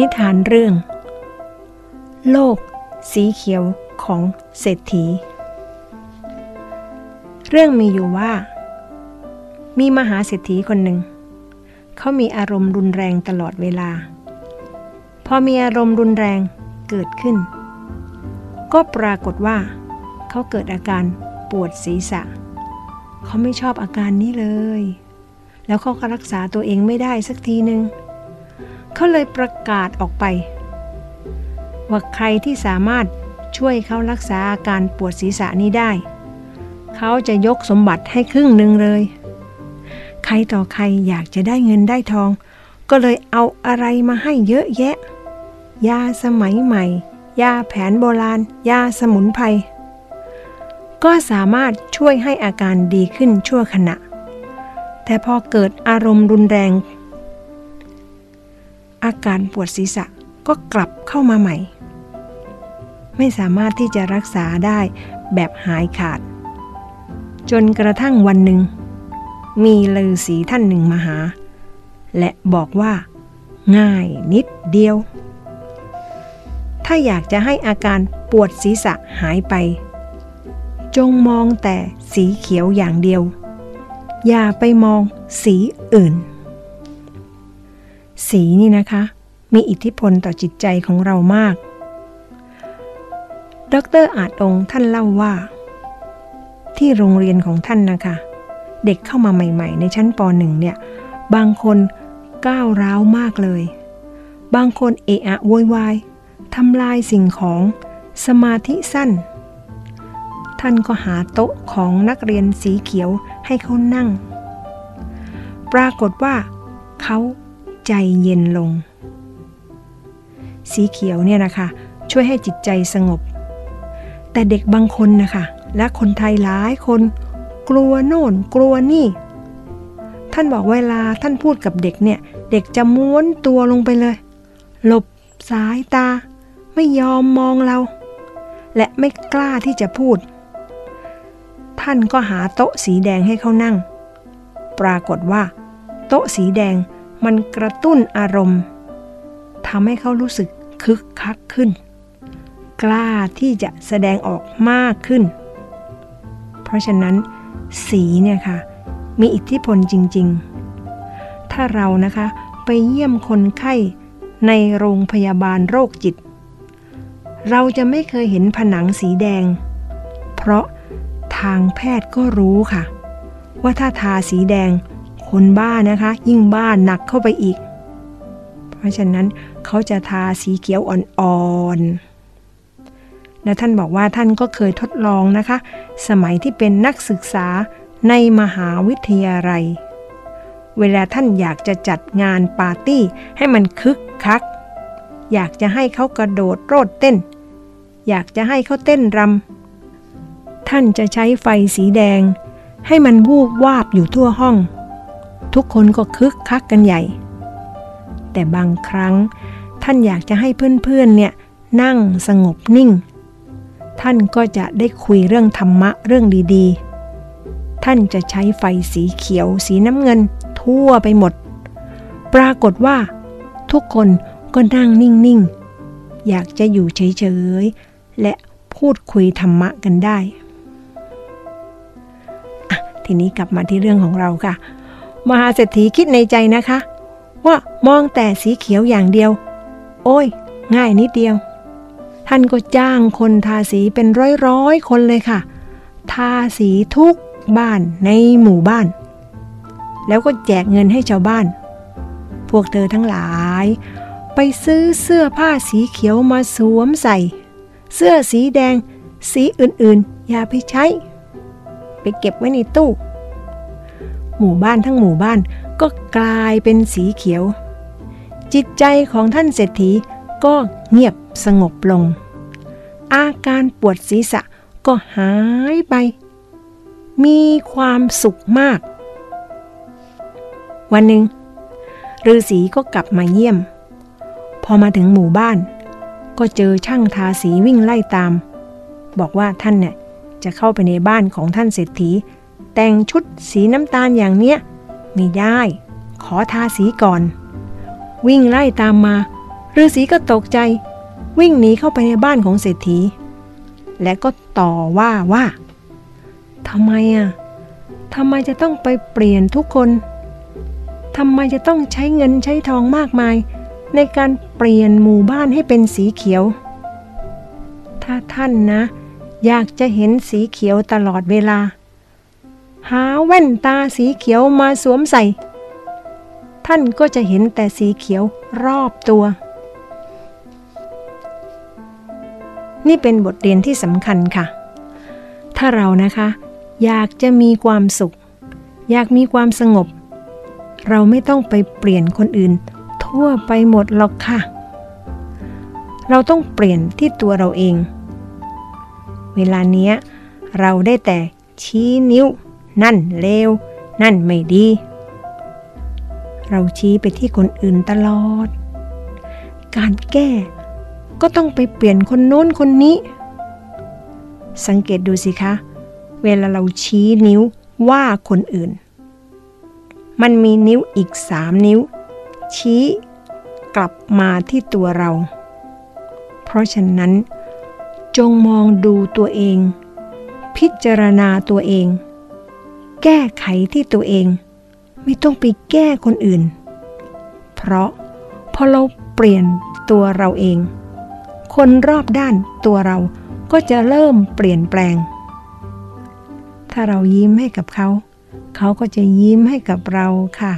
นิทานเรื่อง โลก สีเขียวของเศรษฐี เรื่องมีอยู่ว่า มีมหาเศรษฐีคนหนึ่ง เขามีอารมณ์รุนแรงตลอดเวลา พอมีอารมณ์รุนแรงเกิดขึ้น ก็ปรากฏว่า เขาเกิดอาการปวดศีรษะ เขาไม่ชอบอาการนี้เลย แล้วเขาก็รักษาตัวเองไม่ได้สักทีหนึ่ง เขาเลยประกาศออกไป ว่าใครที่สามารถช่วยเขารักษาอาการปวดศีรษะนี้ได้ เขาจะยกสมบัติให้ครึ่งหนึ่งเลย ใครต่อใครอยากจะได้เงินได้ทอง ก็เลยเอาอะไรมาให้เยอะแยะ ยาสมัยใหม่ ยาแผนโบราณ ยาสมุนไพร ก็สามารถช่วยให้อาการดีขึ้นชั่วขณะ แต่พอเกิดอารมณ์รุนแรง อาการปวดศีรษะก็กลับเข้ามาใหม่ ไม่สามารถที่จะรักษาได้แบบหายขาด จนกระทั่งวันหนึ่ง มีฤาษีท่านหนึ่งมาหา และบอกว่า ง่ายนิดเดียว ถ้าอยากจะให้อาการปวดศีรษะหายไป จงมองแต่สีเขียวอย่างเดียว อย่าไปมองสีอื่น สีนี่นะคะ มีอิทธิพลต่อจิตใจของเรามาก ดรอาจองท่านเล่าว่า ที่โรงเรียนของท่านนะคะ เด็กเข้ามาใหม่ ๆ ในชั้นป .1 เนี่ย บางคนก้าวร้าวมากเลย บางคนเอะอะโวยวายทำลายสิ่งของสมาธิสั้น ท่านก็หาโต๊ะของนักเรียนสีเขียวให้เขานั่ง ปรากฏว่าเขา ใจเย็นลง สีเขียวเนี่ยนะคะ ช่วยให้จิตใจสงบ แต่เด็กบางคนนะคะและคนไทยหลายคนกลัวโน่นกลัวนี่ ท่านบอกเวลาท่านพูดกับเด็กเนี่ย เด็กจะม้วนตัวลงไปเลย หลบสายตา ไม่ยอมมองเรา และไม่กล้าที่จะพูด ท่านก็หาโต๊ะสีแดงให้เขานั่ง ปรากฏว่า โต๊ะสีแดง มันกระตุ้นอารมณ์ทำให้เขารู้สึกคึกคักขึ้น กล้าที่จะแสดงออกมากขึ้น เพราะฉะนั้น สีเนี่ยค่ะ มีอิทธิพลจริง ๆ ถ้าเรานะคะไปเยี่ยมคนไข้ในโรงพยาบาลโรคจิต เราจะไม่เคยเห็นผนังสีแดง เพราะทางแพทย์ก็รู้ค่ะ ว่าถ้าทาสีแดง คนบ้านะคะ ยิ่งบ้าหนักเข้าไปอีก เพราะฉะนั้นเขาจะทาสีเขียวอ่อนๆ และท่านบอกว่าท่านก็เคยทดลองนะคะ สมัยที่เป็นนักศึกษาในมหาวิทยาลัย เวลาท่านอยากจะจัดงานปาร์ตี้ให้มันคึกคัก อยากจะให้เขากระโดดโรดเต้น อยากจะให้เขาเต้นรำท่านจะใช้ไฟสีแดงให้มันวูบวาบอยู่ทั่วห้อง ทุกคนก็คึกคักกันใหญ่ แต่บางครั้งท่านอยากจะให้เพื่อนๆเนี่ยนั่งสงบนิ่ง ท่านก็จะได้คุยเรื่องธรรมะเรื่องดีๆ ท่านจะใช้ไฟสีเขียวสีน้ำเงิน ทั่วไปหมด ปรากฏว่า ทุกคนก็นั่งนิ่งๆ อยากจะอยู่เฉยๆ และพูดคุยธรรมะกันได้ทีนี้กลับมาที่เรื่องของเราค่ะ มหาเศรษฐีคิดในใจนะคะ ว่ามองแต่สีเขียวอย่างเดียว โอ้ย ง่ายนิดเดียว ท่านก็จ้างคนทาสีเป็นร้อยร้อยคนเลยค่ะ ทาสีทุกบ้านในหมู่บ้าน แล้วก็แจกเงินให้ชาวบ้าน พวกเธอทั้งหลาย ไปซื้อเสื้อผ้าสีเขียวมาสวมใส่ เสื้อสีแดง สีอื่นๆ อย่าไปใช้ ไปเก็บไว้ในตู้ หมู่บ้านทั้งหมู่บ้านก็กลายเป็นสีเขียว จิตใจของท่านเศรษฐีก็เงียบสงบลง อาการปวดศีรษะก็หายไป มีความสุขมาก วันหนึ่งฤาษีก็กลับมาเยี่ยม พอมาถึงหมู่บ้าน ก็เจอช่างทาสีวิ่งไล่ตาม บอกว่าท่านเนี่ยจะเข้าไปในบ้านของท่านเศรษฐี แต่งชุดสีน้ำตาลอย่างเนี้ยไม่ได้ ขอทาสีก่อน วิ่งไล่ตามมาฤาษีก็ตกใจ วิ่งหนีเข้าไปในบ้านของเศรษฐี และก็ต่อว่าว่าทำไมอะทำไมจะต้องไปเปลี่ยนทุกคนทำไมจะต้องใช้เงินใช้ทองมากมาย ในการเปลี่ยนหมู่บ้านให้เป็นสีเขียว ถ้าท่านนะ อยากจะเห็นสีเขียวตลอดเวลา หาแว่นตาสีเขียวมาสวมใส่ ท่านก็จะเห็นแต่สีเขียวรอบตัว นี่เป็นบทเรียนที่สำคัญค่ะ ถ้าเรานะคะ อยากจะมีความสุข อยากมีความสงบ เราไม่ต้องไปเปลี่ยนคนอื่น ทั่วไปหมดหรอกค่ะ เราต้องเปลี่ยนที่ตัวเราเอง เวลาเนี้ยเราได้แต่ชี้นิ้ว นั่นเลว นั่นไม่ดี เราชี้ไปที่คนอื่นตลอด การแก้ก็ต้องไปเปลี่ยนคนโน้นคนนี้ สังเกตดูสิคะ เวลาเราชี้นิ้วว่าคนอื่น มันมีนิ้วอีกสามนิ้ว ชี้กลับมาที่ตัวเรา เพราะฉะนั้น จงมองดูตัวเอง พิจารณาตัวเอง แก้ไขที่ตัวเอง ไม่ต้องไปแก้คนอื่น เพราะพอเราเปลี่ยนตัวเราเอง คนรอบด้านตัวเราก็จะเริ่มเปลี่ยนแปลง ถ้าเรายิ้มให้กับเขา เขาก็จะยิ้มให้กับเราค่ะ